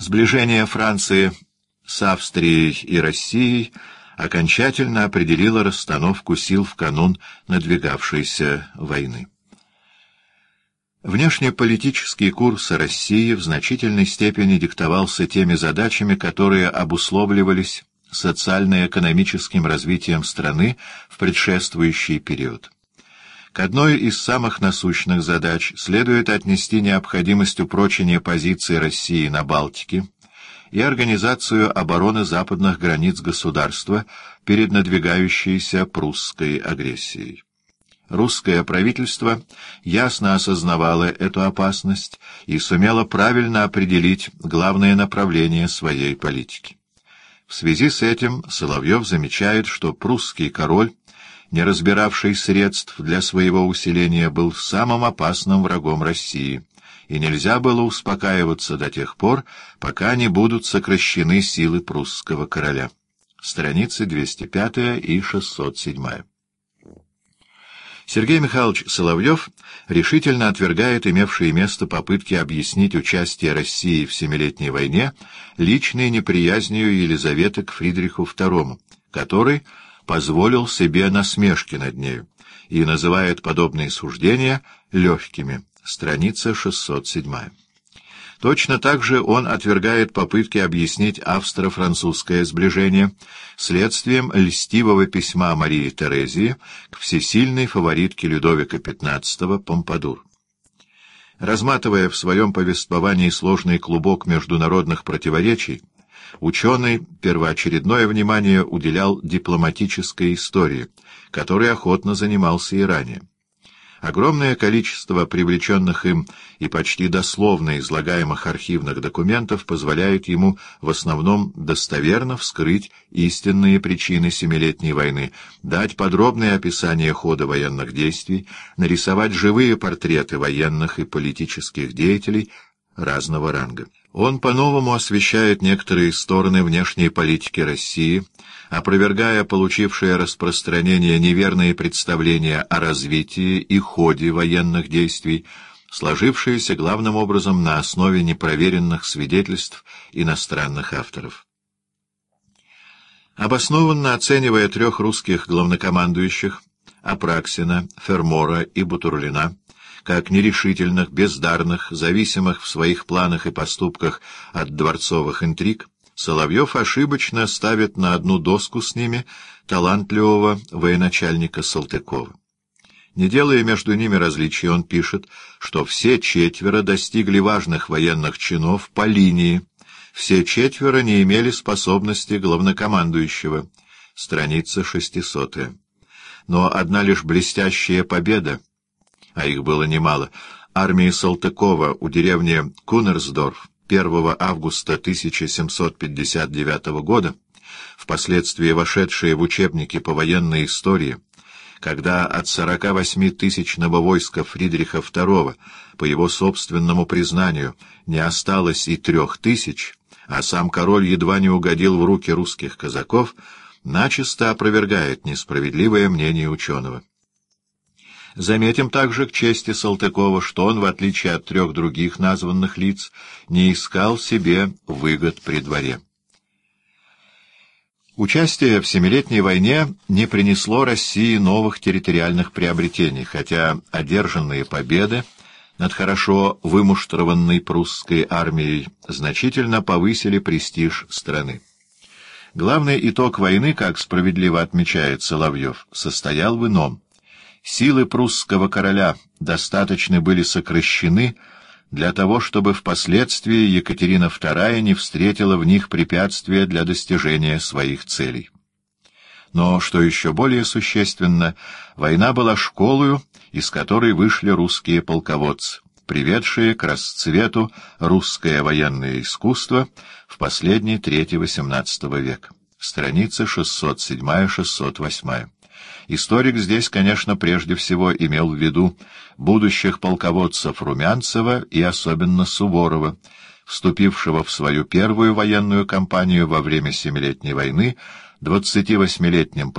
Сближение Франции с Австрией и Россией окончательно определило расстановку сил в канун надвигавшейся войны. Внешнеполитический курс России в значительной степени диктовался теми задачами, которые обусловливались социально-экономическим развитием страны в предшествующий период. К одной из самых насущных задач следует отнести необходимость упрочения позиции России на Балтике и организацию обороны западных границ государства перед надвигающейся прусской агрессией. Русское правительство ясно осознавало эту опасность и сумело правильно определить главное направление своей политики. В связи с этим Соловьев замечает, что прусский король, не разбиравший средств для своего усиления, был самым опасным врагом России, и нельзя было успокаиваться до тех пор, пока не будут сокращены силы прусского короля. Страницы 205 и 607. Сергей Михайлович Соловьев решительно отвергает имевшие место попытки объяснить участие России в Семилетней войне личной неприязнью Елизаветы к Фридриху II, который позволил себе насмешки над нею, и называет подобные суждения легкими. Страница 607. Точно так же он отвергает попытки объяснить австро-французское сближение следствием льстивого письма Марии Терезии к всесильной фаворитке Людовика XV Помпадур. Разматывая в своем повествовании сложный клубок международных противоречий, ученый первоочередное внимание уделял дипломатической истории, которой охотно занимался и ранее. Огромное количество привлеченных им и почти дословно излагаемых архивных документов позволяет ему в основном достоверно вскрыть истинные причины Семилетней войны, дать подробное описание хода военных действий, нарисовать живые портреты военных и политических деятелей разного ранга. Он по-новому освещает некоторые стороны внешней политики России, опровергая получившее распространение неверные представления о развитии и ходе военных действий, сложившиеся главным образом на основе непроверенных свидетельств иностранных авторов. Обоснованно оценивая трех русских главнокомандующих Апраксина, Фермора и Бутурлина, как нерешительных, бездарных, зависимых в своих планах и поступках от дворцовых интриг, Соловьев ошибочно ставит на одну доску с ними талантливого военачальника Салтыкова. Не делая между ними различий, он пишет, что все четверо достигли важных военных чинов по линии, все четверо не имели способности главнокомандующего. Страница 600. Но одна лишь блестящая победа, а их было немало, армии Салтыкова у деревни Кунерсдорф 1 августа 1759 года, впоследствии вошедшие в учебники по военной истории, когда от 48-тысячного войска Фридриха II, по его собственному признанию, не осталось и трех тысяч, а сам король едва не угодил в руки русских казаков, начисто опровергает несправедливое мнение ученого. Заметим также к чести Салтыкова, что он, в отличие от трех других названных лиц, не искал себе выгод при дворе. Участие в Семилетней войне не принесло России новых территориальных приобретений, хотя одержанные победы над хорошо вымуштрованной прусской армией значительно повысили престиж страны. Главный итог войны, как справедливо отмечает Соловьев, состоял в ином силы прусского короля достаточно были сокращены для того, чтобы впоследствии Екатерина II не встретила в них препятствия для достижения своих целей. Но, что еще более существенно, война была школою, из которой вышли русские полководцы, приведшие к расцвету русское военное искусство в последней трети XVIII века. Страница 607-608. Историк здесь, конечно, прежде всего имел в виду будущих полководцев Румянцева и особенно Суворова, вступившего в свою первую военную кампанию во время Семилетней войны, 28-летним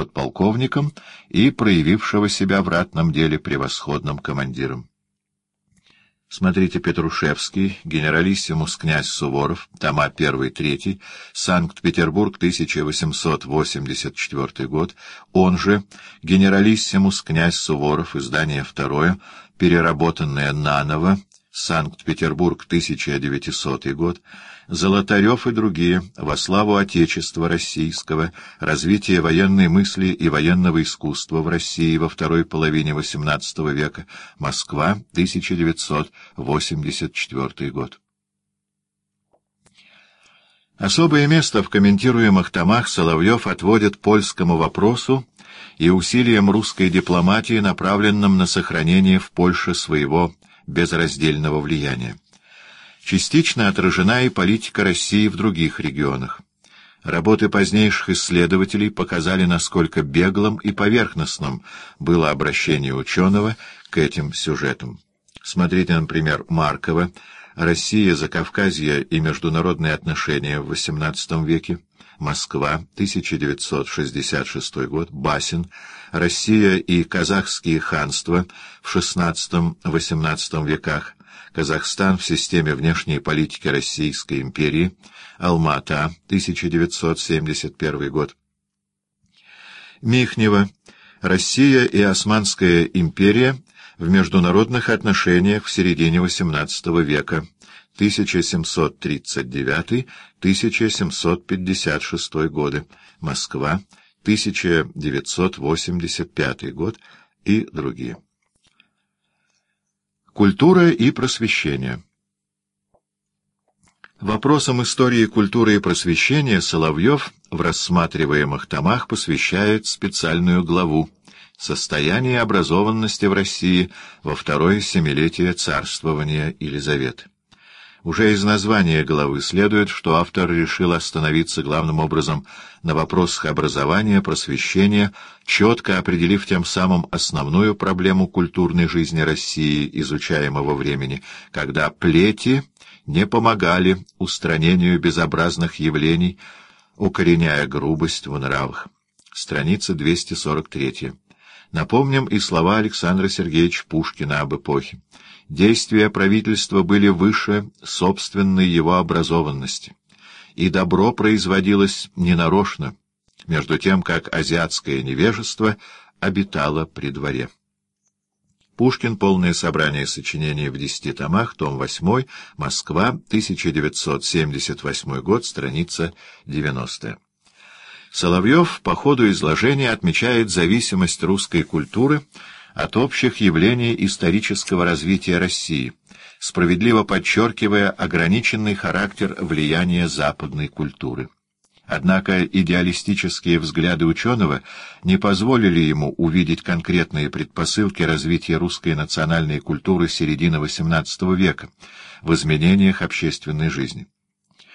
Смотрите Петрушевский, генералиссимус князь Суворов, тома 1-3, Санкт-Петербург, 1884 год, он же генералиссимус князь Суворов, издание 2, переработанное наново, Санкт-Петербург, 1900 год, Золотарев и другие, во славу Отечества Российского, развитие военной мысли и военного искусства в России во второй половине XVIII века, Москва, 1984 год. Особое место в комментируемых томах Соловьев отводит польскому вопросу и усилиям русской дипломатии, направленным на сохранение в Польше своего безраздельного влияния. Частично отражена и политика России в других регионах. Работы позднейших исследователей показали, насколько беглым и поверхностным было обращение ученого к этим сюжетам. Смотрите, например, Маркова «Россия, Закавказье и международные отношения в XVIII веке», Москва, 1966 год, Басин, Россия и казахские ханства в XVI-XVIII веках, Казахстан в системе внешней политики Российской империи, Алмата, 1971 год. Михнева. Россия и Османская империя в международных отношениях в середине XVIII века, 1739-1756 годы, Москва, 1985 год и другие. Культура и просвещение Вопросам истории культуры и просвещения Соловьев в рассматриваемых томах посвящает специальную главу «Состояние образованности в России во второе семилетие царствования Елизаветы». Уже из названия главы следует, что автор решил остановиться главным образом на вопросах образования, просвещения, четко определив тем самым основную проблему культурной жизни России изучаемого времени, когда плети не помогали устранению безобразных явлений, укореняя грубость в нравах. Страница 243. Напомним и слова Александра Сергеевича Пушкина об эпохе. Действия правительства были выше собственной его образованности, и добро производилось ненарочно, между тем как азиатское невежество обитало при дворе. Пушкин. Полное собрание сочинений в десяти томах. Том 8. Москва. 1978 год. Страница 90. Соловьев по ходу изложения отмечает зависимость русской культуры от общих явлений исторического развития России, справедливо подчеркивая ограниченный характер влияния западной культуры. Однако идеалистические взгляды ученого не позволили ему увидеть конкретные предпосылки развития русской национальной культуры середины XVIII века в изменениях общественной жизни.